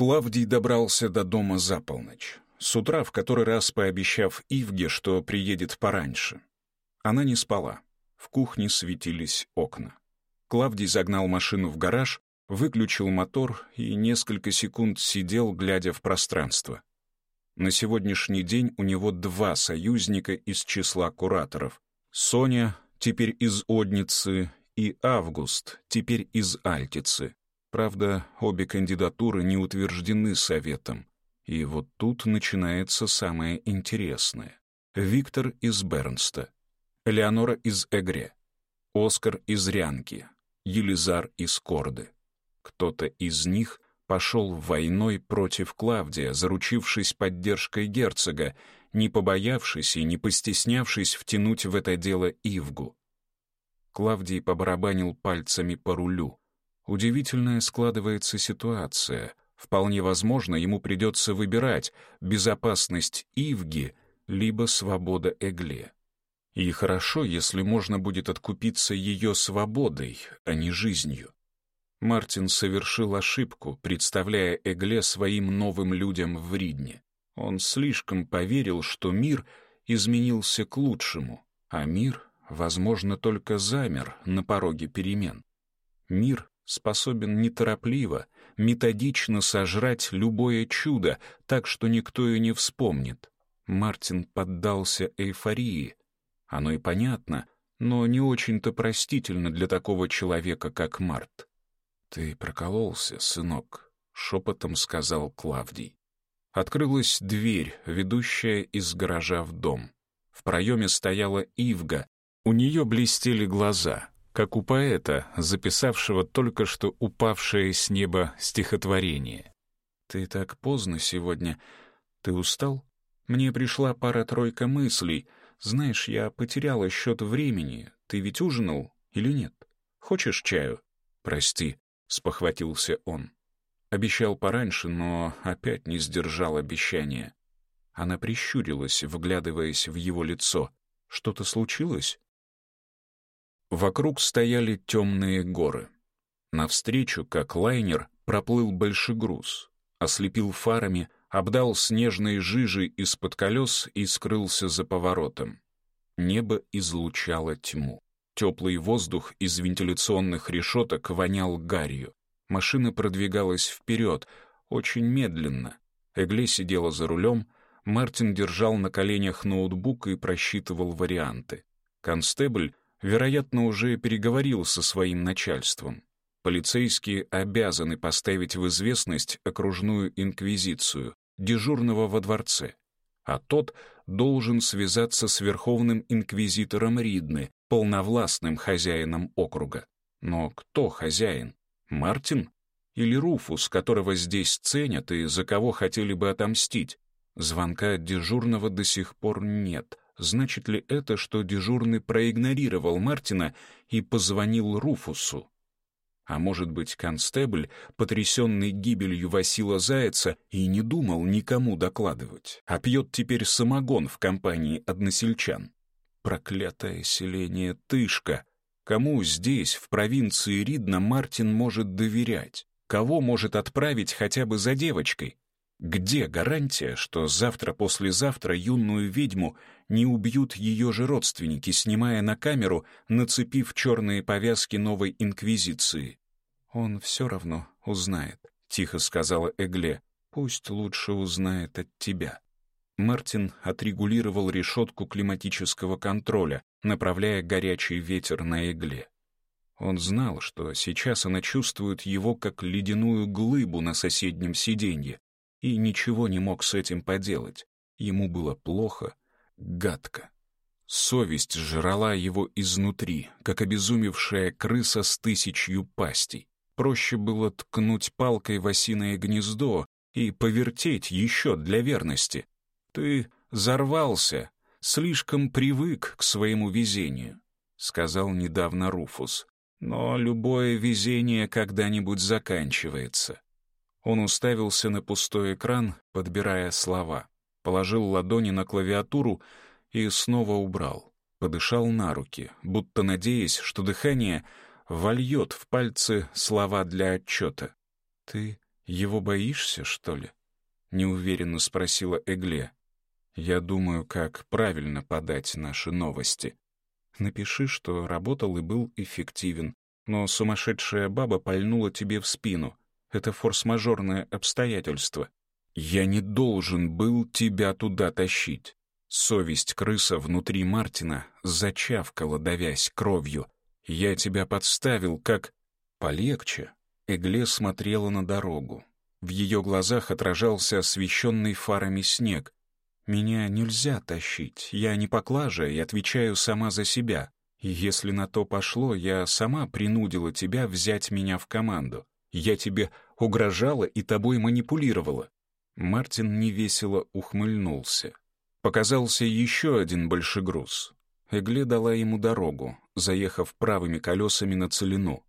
Клавдий добрался до дома за полночь, с утра в который раз пообещав Ивге, что приедет пораньше. Она не спала. В кухне светились окна. Клавдий загнал машину в гараж, выключил мотор и несколько секунд сидел, глядя в пространство. На сегодняшний день у него два союзника из числа кураторов. Соня, теперь из Одницы, и Август, теперь из Альтицы. Правда, обе кандидатуры не утверждены Советом. И вот тут начинается самое интересное. Виктор из Бернста, Леонора из Эгре, Оскар из Рянки, Елизар из Корды. Кто-то из них пошел войной против Клавдия, заручившись поддержкой герцога, не побоявшись и не постеснявшись втянуть в это дело Ивгу. Клавдий побарабанил пальцами по рулю. Удивительная складывается ситуация. Вполне возможно, ему придется выбирать безопасность Ивги либо свобода Эгле. И хорошо, если можно будет откупиться ее свободой, а не жизнью. Мартин совершил ошибку, представляя Эгле своим новым людям в Ридне. Он слишком поверил, что мир изменился к лучшему, а мир, возможно, только замер на пороге перемен. Мир, способен неторопливо, методично сожрать любое чудо, так что никто и не вспомнит. Мартин поддался эйфории. Оно и понятно, но не очень-то простительно для такого человека, как Март. «Ты прокололся, сынок», — шепотом сказал Клавдий. Открылась дверь, ведущая из гаража в дом. В проеме стояла Ивга, у нее блестели глаза — как у поэта, записавшего только что упавшее с неба стихотворение. «Ты так поздно сегодня. Ты устал? Мне пришла пара-тройка мыслей. Знаешь, я потеряла счет времени. Ты ведь ужинал или нет? Хочешь чаю?» «Прости», — спохватился он. Обещал пораньше, но опять не сдержал обещания. Она прищурилась, вглядываясь в его лицо. «Что-то случилось?» Вокруг стояли темные горы. Навстречу, как лайнер, проплыл большой груз, ослепил фарами, обдал снежной жижи из-под колес и скрылся за поворотом. Небо излучало тьму. Теплый воздух из вентиляционных решеток вонял гарью. Машина продвигалась вперед, очень медленно. Эгле сидела за рулем, Мартин держал на коленях ноутбук и просчитывал варианты. Констебль вероятно, уже переговорил со своим начальством. Полицейские обязаны поставить в известность окружную инквизицию, дежурного во дворце, а тот должен связаться с верховным инквизитором Ридны, полновластным хозяином округа. Но кто хозяин? Мартин? Или Руфус, которого здесь ценят и за кого хотели бы отомстить? Звонка от дежурного до сих пор нет — Значит ли это, что дежурный проигнорировал Мартина и позвонил Руфусу? А может быть, констебль, потрясенный гибелью Васила Заяца, и не думал никому докладывать, а пьет теперь самогон в компании односельчан. Проклятое селение Тышка! Кому здесь, в провинции Ридна, Мартин может доверять? Кого может отправить хотя бы за девочкой? Где гарантия, что завтра-послезавтра юную ведьму не убьют ее же родственники, снимая на камеру, нацепив черные повязки новой инквизиции? «Он все равно узнает», — тихо сказала Эгле. «Пусть лучше узнает от тебя». Мартин отрегулировал решетку климатического контроля, направляя горячий ветер на Эгле. Он знал, что сейчас она чувствует его как ледяную глыбу на соседнем сиденье, и ничего не мог с этим поделать. Ему было плохо, гадко. Совесть жрала его изнутри, как обезумевшая крыса с тысячью пастей. Проще было ткнуть палкой в осиное гнездо и повертеть еще для верности. «Ты зарвался, слишком привык к своему везению», — сказал недавно Руфус. «Но любое везение когда-нибудь заканчивается. Он уставился на пустой экран, подбирая слова. Положил ладони на клавиатуру и снова убрал. Подышал на руки, будто надеясь, что дыхание вольет в пальцы слова для отчета. «Ты его боишься, что ли?» — неуверенно спросила Эгле. «Я думаю, как правильно подать наши новости. Напиши, что работал и был эффективен, но сумасшедшая баба пальнула тебе в спину это форс-мажорное обстоятельство. Я не должен был тебя туда тащить. Совесть крыса внутри Мартина зачавкала, давясь кровью. Я тебя подставил, как... Полегче. Эгле смотрела на дорогу. В ее глазах отражался освещенный фарами снег. «Меня нельзя тащить. Я не поклажа и отвечаю сама за себя. Если на то пошло, я сама принудила тебя взять меня в команду. Я тебе угрожала и тобой манипулировала». Мартин невесело ухмыльнулся. Показался еще один большой груз. Эгле дала ему дорогу, заехав правыми колесами на целину.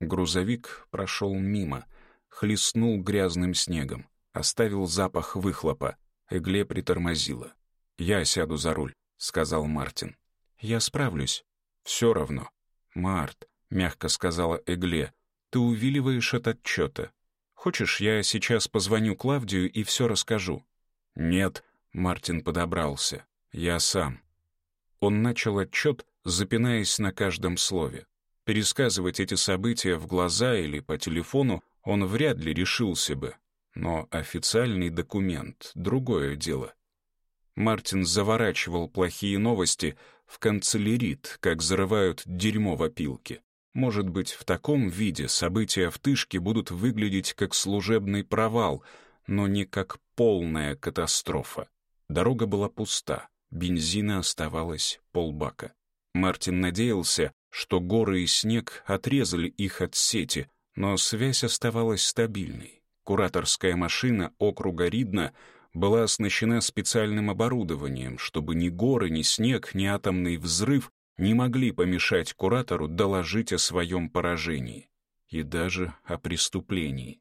Грузовик прошел мимо, хлестнул грязным снегом, оставил запах выхлопа. Эгле притормозила. «Я сяду за руль», — сказал Мартин. «Я справлюсь». «Все равно». «Март», — мягко сказала Эгле, — ты увиливаешь от отчета. Хочешь, я сейчас позвоню Клавдию и все расскажу?» «Нет», — Мартин подобрался, — «я сам». Он начал отчет, запинаясь на каждом слове. Пересказывать эти события в глаза или по телефону он вряд ли решился бы. Но официальный документ — другое дело. Мартин заворачивал плохие новости в канцелярит, как зарывают дерьмо в опилке. Может быть, в таком виде события в Тышке будут выглядеть как служебный провал, но не как полная катастрофа. Дорога была пуста, бензина оставалось полбака. Мартин надеялся, что горы и снег отрезали их от сети, но связь оставалась стабильной. Кураторская машина округа Ридна была оснащена специальным оборудованием, чтобы ни горы, ни снег, ни атомный взрыв не могли помешать куратору доложить о своем поражении и даже о преступлении.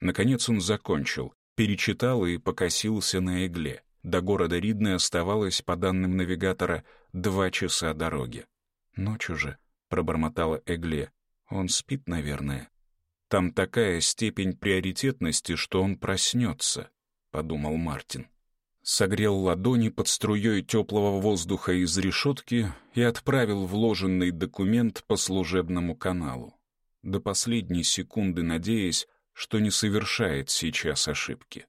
Наконец он закончил, перечитал и покосился на игле. До города Ридны оставалось, по данным навигатора, два часа дороги. Ночью же, — пробормотала Эгле. «Он спит, наверное». «Там такая степень приоритетности, что он проснется», — подумал Мартин согрел ладони под струей теплого воздуха из решетки и отправил вложенный документ по служебному каналу, до последней секунды надеясь, что не совершает сейчас ошибки.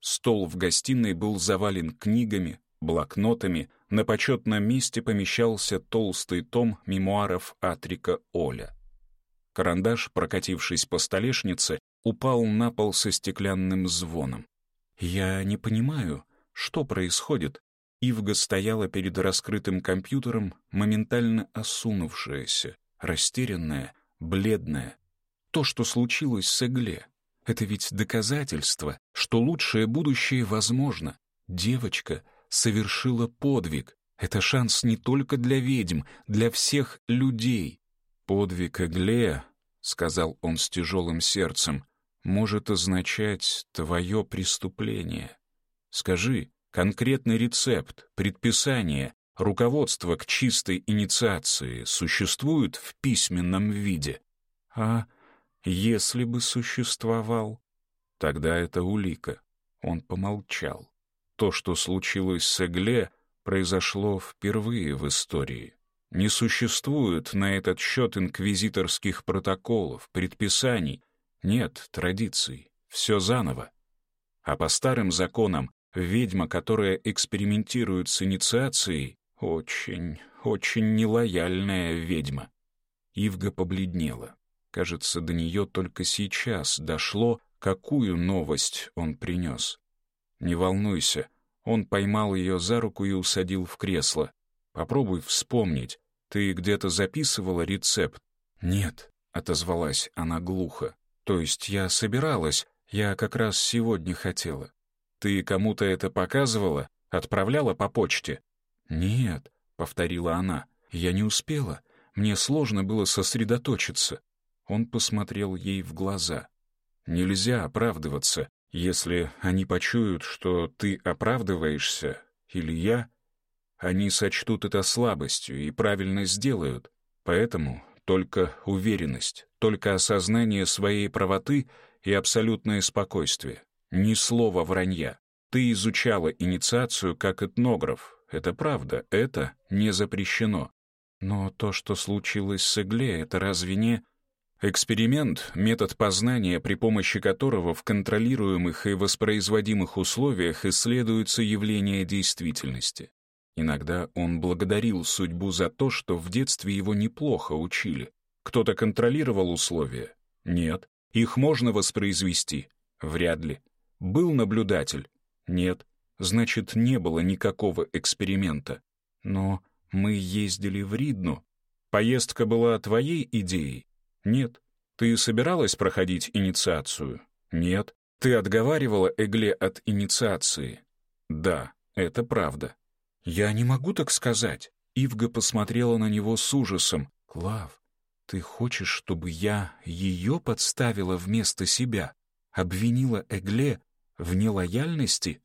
Стол в гостиной был завален книгами, блокнотами, на почетном месте помещался толстый том мемуаров Атрика Оля. Карандаш, прокатившись по столешнице, упал на пол со стеклянным звоном. «Я не понимаю, что происходит?» Ивга стояла перед раскрытым компьютером, моментально осунувшаяся, растерянная, бледная. То, что случилось с Эгле, это ведь доказательство, что лучшее будущее возможно. Девочка совершила подвиг. Это шанс не только для ведьм, для всех людей. «Подвиг Эгле», — сказал он с тяжелым сердцем, может означать твое преступление. Скажи конкретный рецепт, предписание, руководство к чистой инициации существует в письменном виде? А если бы существовал? Тогда это улика. Он помолчал. То, что случилось с Эгле, произошло впервые в истории. Не существует на этот счет инквизиторских протоколов, предписаний, нет традиций, все заново. А по старым законам ведьма, которая экспериментирует с инициацией, очень, очень нелояльная ведьма. Ивга побледнела. Кажется, до нее только сейчас дошло, какую новость он принес. Не волнуйся, он поймал ее за руку и усадил в кресло. Попробуй вспомнить, ты где-то записывала рецепт? Нет, отозвалась она глухо. То есть я собиралась, я как раз сегодня хотела. Ты кому-то это показывала? Отправляла по почте? Нет, повторила она. Я не успела. Мне сложно было сосредоточиться. Он посмотрел ей в глаза. Нельзя оправдываться. Если они почуют, что ты оправдываешься, или я, они сочтут это слабостью и правильно сделают. Поэтому только уверенность, только осознание своей правоты и абсолютное спокойствие. Ни слова вранья. Ты изучала инициацию как этнограф. Это правда, это не запрещено. Но то, что случилось с Игле, это разве не... Эксперимент — метод познания, при помощи которого в контролируемых и воспроизводимых условиях исследуются явления действительности. Иногда он благодарил судьбу за то, что в детстве его неплохо учили. Кто-то контролировал условия? Нет. Их можно воспроизвести? Вряд ли. Был наблюдатель? Нет. Значит, не было никакого эксперимента. Но мы ездили в Ридну. Поездка была твоей идеей? Нет. Ты собиралась проходить инициацию? Нет. Ты отговаривала Эгле от инициации? Да, это правда. «Я не могу так сказать». Ивга посмотрела на него с ужасом. «Клав, ты хочешь, чтобы я ее подставила вместо себя? Обвинила Эгле в нелояльности?»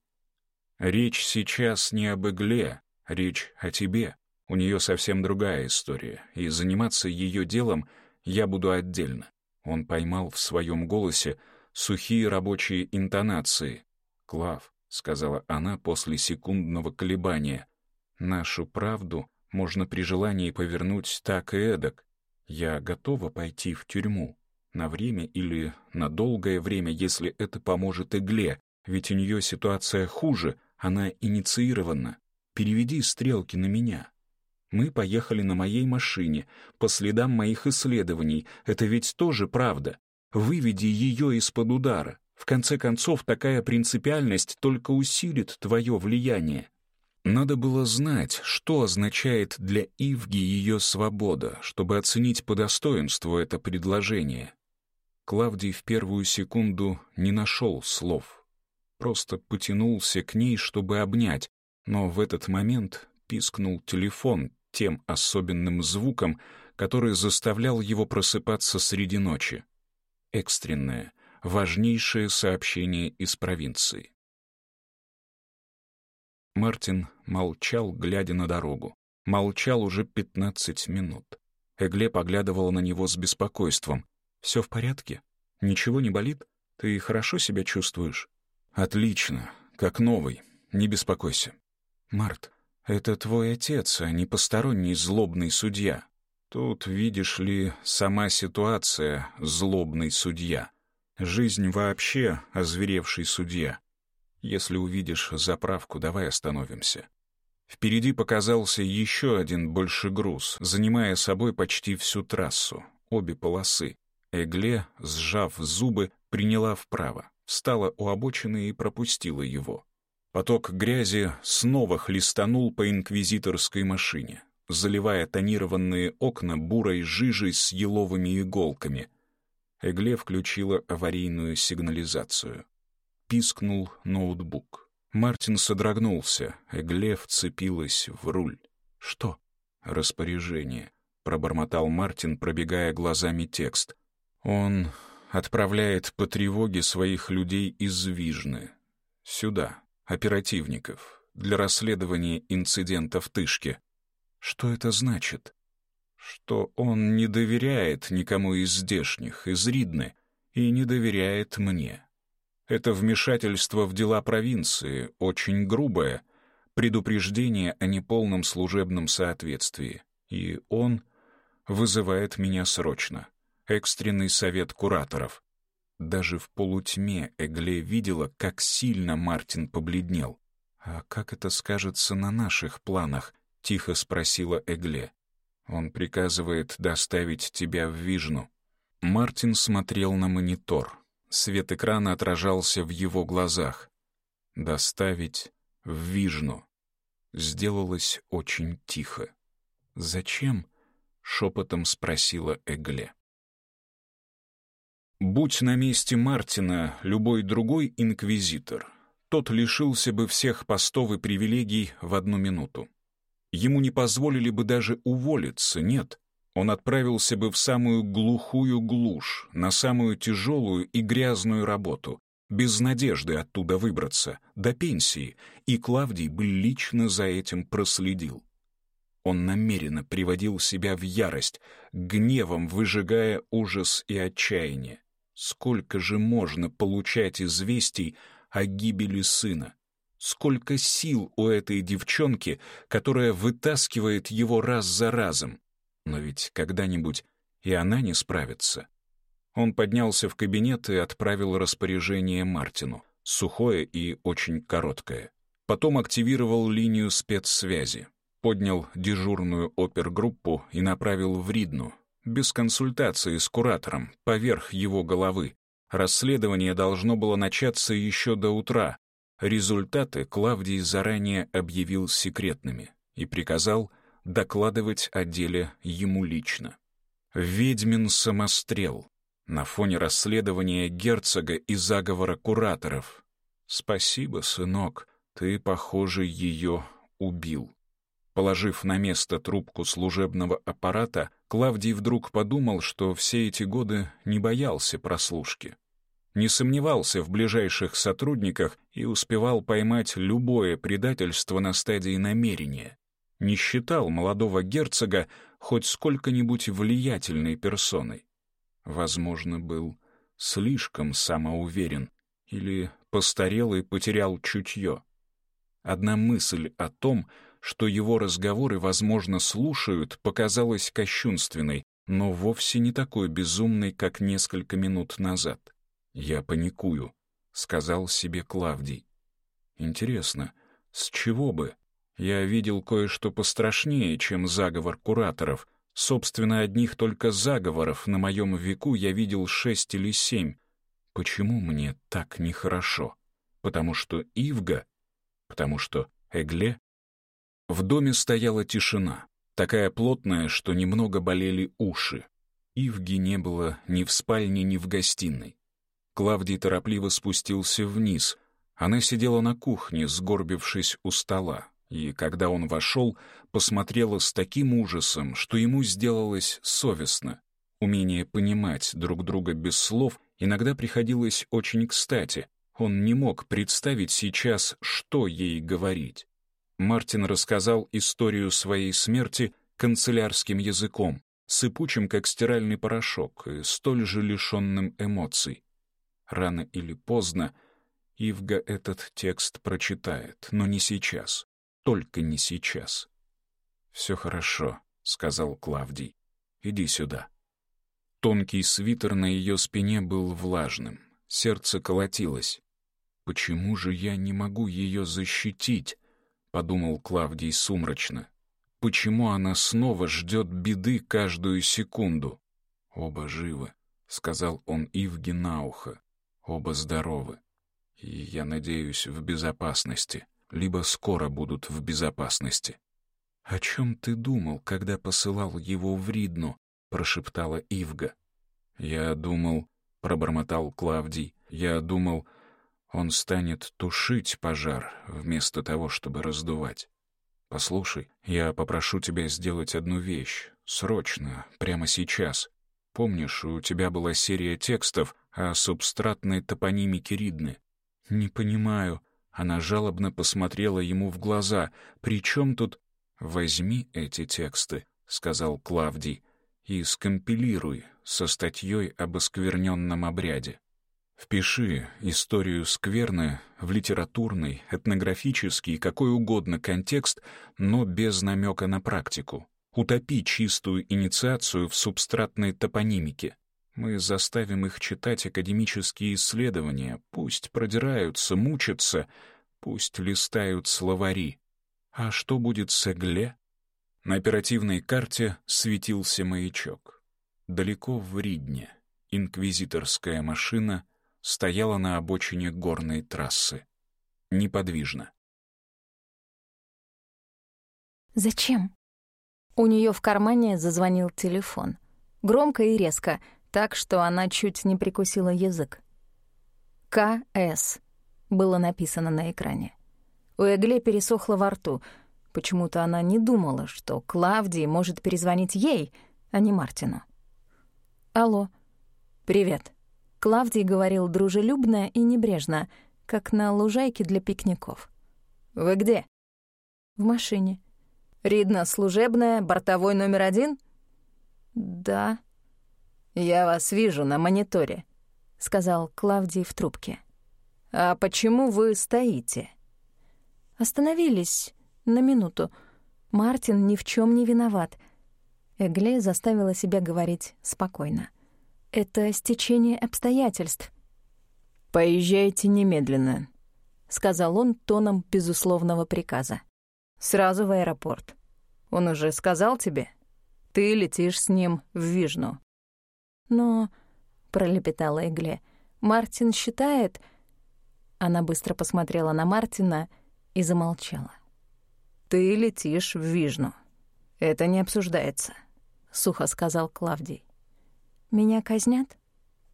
«Речь сейчас не об Эгле, речь о тебе. У нее совсем другая история, и заниматься ее делом я буду отдельно». Он поймал в своем голосе сухие рабочие интонации. «Клав», — сказала она после секундного колебания, Нашу правду можно при желании повернуть так и эдак. Я готова пойти в тюрьму. На время или на долгое время, если это поможет игле, ведь у нее ситуация хуже, она инициирована. Переведи стрелки на меня. Мы поехали на моей машине, по следам моих исследований. Это ведь тоже правда. Выведи ее из-под удара. В конце концов, такая принципиальность только усилит твое влияние. Надо было знать, что означает для Ивги ее свобода, чтобы оценить по достоинству это предложение. Клавдий в первую секунду не нашел слов. Просто потянулся к ней, чтобы обнять, но в этот момент пискнул телефон тем особенным звуком, который заставлял его просыпаться среди ночи. Экстренное, важнейшее сообщение из провинции. Мартин молчал, глядя на дорогу. Молчал уже пятнадцать минут. Эгле поглядывала на него с беспокойством. «Все в порядке? Ничего не болит? Ты хорошо себя чувствуешь?» «Отлично, как новый. Не беспокойся». «Март, это твой отец, а не посторонний злобный судья. Тут, видишь ли, сама ситуация — злобный судья. Жизнь вообще — озверевший судья. Если увидишь заправку, давай остановимся». Впереди показался еще один больше груз, занимая собой почти всю трассу, обе полосы. Эгле, сжав зубы, приняла вправо, встала у обочины и пропустила его. Поток грязи снова хлестанул по инквизиторской машине, заливая тонированные окна бурой жижей с еловыми иголками. Эгле включила аварийную сигнализацию пискнул ноутбук. Мартин содрогнулся, Эгле вцепилась в руль. «Что?» «Распоряжение», — пробормотал Мартин, пробегая глазами текст. «Он отправляет по тревоге своих людей из Вижны. Сюда, оперативников, для расследования инцидента в Тышке. Что это значит?» «Что он не доверяет никому из здешних, из Ридны, и не доверяет мне», это вмешательство в дела провинции, очень грубое, предупреждение о неполном служебном соответствии. И он вызывает меня срочно. Экстренный совет кураторов. Даже в полутьме Эгле видела, как сильно Мартин побледнел. «А как это скажется на наших планах?» — тихо спросила Эгле. «Он приказывает доставить тебя в Вижну». Мартин смотрел на монитор — Свет экрана отражался в его глазах. «Доставить в Вижну». Сделалось очень тихо. «Зачем?» — шепотом спросила Эгле. «Будь на месте Мартина любой другой инквизитор, тот лишился бы всех постов и привилегий в одну минуту. Ему не позволили бы даже уволиться, нет, он отправился бы в самую глухую глушь, на самую тяжелую и грязную работу, без надежды оттуда выбраться, до пенсии, и Клавдий бы лично за этим проследил. Он намеренно приводил себя в ярость, гневом выжигая ужас и отчаяние. Сколько же можно получать известий о гибели сына? Сколько сил у этой девчонки, которая вытаскивает его раз за разом? Но ведь когда-нибудь и она не справится. Он поднялся в кабинет и отправил распоряжение Мартину, сухое и очень короткое. Потом активировал линию спецсвязи, поднял дежурную опергруппу и направил в Ридну, без консультации с куратором, поверх его головы. Расследование должно было начаться еще до утра. Результаты Клавдий заранее объявил секретными и приказал — докладывать о деле ему лично. «Ведьмин самострел» на фоне расследования герцога и заговора кураторов. «Спасибо, сынок, ты, похоже, ее убил». Положив на место трубку служебного аппарата, Клавдий вдруг подумал, что все эти годы не боялся прослушки. Не сомневался в ближайших сотрудниках и успевал поймать любое предательство на стадии намерения не считал молодого герцога хоть сколько-нибудь влиятельной персоной. Возможно, был слишком самоуверен или постарел и потерял чутье. Одна мысль о том, что его разговоры, возможно, слушают, показалась кощунственной, но вовсе не такой безумной, как несколько минут назад. «Я паникую», — сказал себе Клавдий. «Интересно, с чего бы?» Я видел кое-что пострашнее, чем заговор кураторов. Собственно, одних только заговоров на моем веку я видел шесть или семь. Почему мне так нехорошо? Потому что Ивга? Потому что Эгле? В доме стояла тишина, такая плотная, что немного болели уши. Ивги не было ни в спальне, ни в гостиной. Клавдий торопливо спустился вниз. Она сидела на кухне, сгорбившись у стола и, когда он вошел, посмотрела с таким ужасом, что ему сделалось совестно. Умение понимать друг друга без слов иногда приходилось очень кстати. Он не мог представить сейчас, что ей говорить. Мартин рассказал историю своей смерти канцелярским языком, сыпучим, как стиральный порошок, и столь же лишенным эмоций. Рано или поздно Ивга этот текст прочитает, но не сейчас. Только не сейчас. «Все хорошо», — сказал Клавдий. «Иди сюда». Тонкий свитер на ее спине был влажным. Сердце колотилось. «Почему же я не могу ее защитить?» — подумал Клавдий сумрачно. «Почему она снова ждет беды каждую секунду?» «Оба живы», — сказал он Ивге на ухо. «Оба здоровы. И, я надеюсь, в безопасности» либо скоро будут в безопасности. «О чем ты думал, когда посылал его в Ридну?» — прошептала Ивга. «Я думал...» — пробормотал Клавдий. «Я думал, он станет тушить пожар вместо того, чтобы раздувать. Послушай, я попрошу тебя сделать одну вещь. Срочно, прямо сейчас. Помнишь, у тебя была серия текстов о субстратной топонимике Ридны?» «Не понимаю», она жалобно посмотрела ему в глаза. причем тут...» «Возьми эти тексты», — сказал Клавдий, «и скомпилируй со статьей об оскверненном обряде. Впиши историю скверны в литературный, этнографический, какой угодно контекст, но без намека на практику. Утопи чистую инициацию в субстратной топонимике. Мы заставим их читать академические исследования, пусть продираются, мучатся, пусть листают словари. А что будет с Эгле? На оперативной карте светился маячок. Далеко в Ридне инквизиторская машина стояла на обочине горной трассы. Неподвижно. «Зачем?» У нее в кармане зазвонил телефон. Громко и резко — так, что она чуть не прикусила язык. «КС» было написано на экране. У Эгле пересохло во рту. Почему-то она не думала, что Клавдий может перезвонить ей, а не Мартину. «Алло». «Привет». Клавдий говорил дружелюбно и небрежно, как на лужайке для пикников. «Вы где?» «В машине». «Ридна служебная, бортовой номер один?» «Да», «Я вас вижу на мониторе», — сказал Клавдий в трубке. «А почему вы стоите?» Остановились на минуту. Мартин ни в чем не виноват. Эгле заставила себя говорить спокойно. «Это стечение обстоятельств». «Поезжайте немедленно», — сказал он тоном безусловного приказа. «Сразу в аэропорт. Он уже сказал тебе? Ты летишь с ним в Вижну». Но, пролепетала Эгли, Мартин считает. Она быстро посмотрела на Мартина и замолчала. Ты летишь в Вижну. Это не обсуждается, сухо сказал Клавдий. Меня казнят?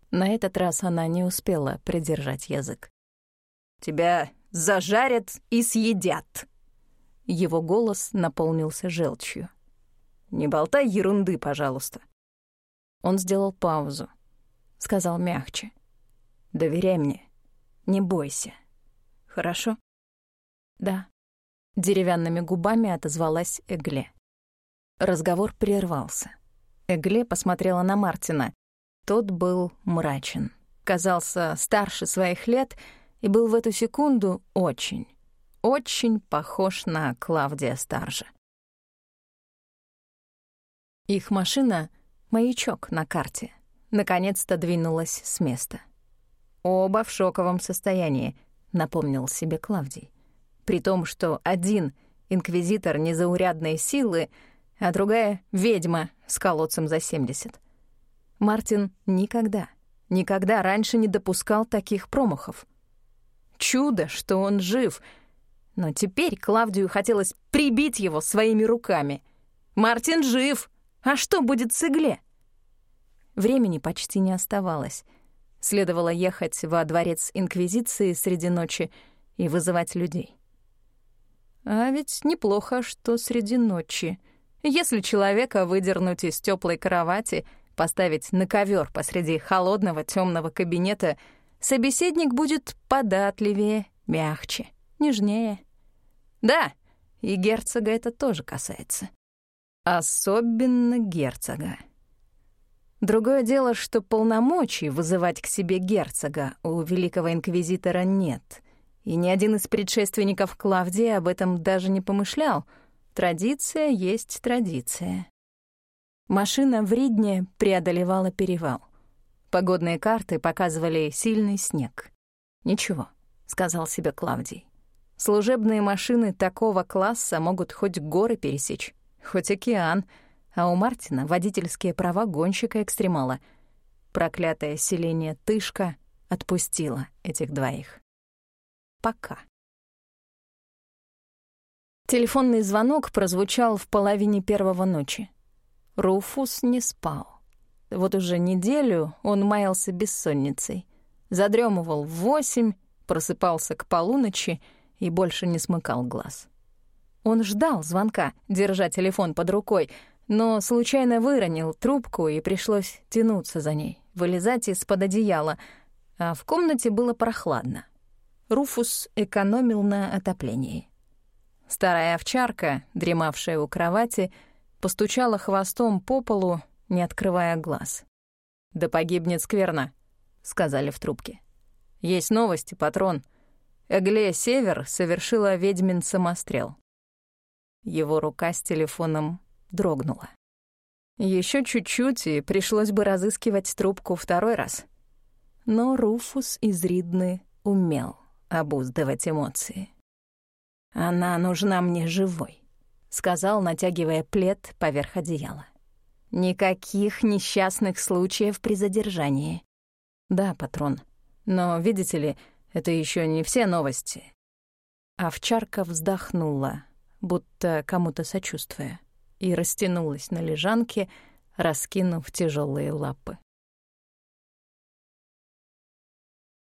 На этот раз она не успела придержать язык. «Тебя зажарят и съедят!» Его голос наполнился желчью. «Не болтай ерунды, пожалуйста. Он сделал паузу. Сказал мягче. «Доверяй мне. Не бойся. Хорошо?» «Да». Деревянными губами отозвалась Эгле. Разговор прервался. Эгле посмотрела на Мартина. Тот был мрачен. Казался старше своих лет и был в эту секунду очень, очень похож на Клавдия Старжа. Их машина Маячок на карте. Наконец-то двинулась с места. «Оба в шоковом состоянии», — напомнил себе Клавдий. «При том, что один — инквизитор незаурядной силы, а другая — ведьма с колодцем за 70. Мартин никогда, никогда раньше не допускал таких промахов. Чудо, что он жив. Но теперь Клавдию хотелось прибить его своими руками. «Мартин жив!» А что будет с игле? Времени почти не оставалось. Следовало ехать во дворец Инквизиции среди ночи и вызывать людей. А ведь неплохо, что среди ночи. Если человека выдернуть из теплой кровати, поставить на ковер посреди холодного темного кабинета, собеседник будет податливее, мягче, нежнее. Да, и герцога это тоже касается. Особенно герцога. Другое дело, что полномочий вызывать к себе герцога у великого инквизитора нет, и ни один из предшественников Клавдии об этом даже не помышлял. Традиция есть традиция. Машина в Ридне преодолевала перевал. Погодные карты показывали сильный снег. «Ничего», — сказал себе Клавдий. «Служебные машины такого класса могут хоть горы пересечь». Хоть океан, а у Мартина водительские права гонщика-экстремала. Проклятое селение Тышка отпустило этих двоих. Пока. Телефонный звонок прозвучал в половине первого ночи. Руфус не спал. Вот уже неделю он маялся бессонницей. Задрёмывал в восемь, просыпался к полуночи и больше не смыкал глаз. Он ждал звонка, держа телефон под рукой, но случайно выронил трубку, и пришлось тянуться за ней, вылезать из-под одеяла, а в комнате было прохладно. Руфус экономил на отоплении. Старая овчарка, дремавшая у кровати, постучала хвостом по полу, не открывая глаз. «Да погибнет скверно», — сказали в трубке. «Есть новости, патрон. Эглея Север совершила ведьмин самострел». Его рука с телефоном дрогнула. Еще чуть-чуть, и пришлось бы разыскивать трубку второй раз. Но Руфус из Ридны умел обуздывать эмоции. «Она нужна мне живой», — сказал, натягивая плед поверх одеяла. «Никаких несчастных случаев при задержании». «Да, патрон. Но, видите ли, это еще не все новости». Овчарка вздохнула, будто кому-то сочувствуя, и растянулась на лежанке, раскинув тяжелые лапы.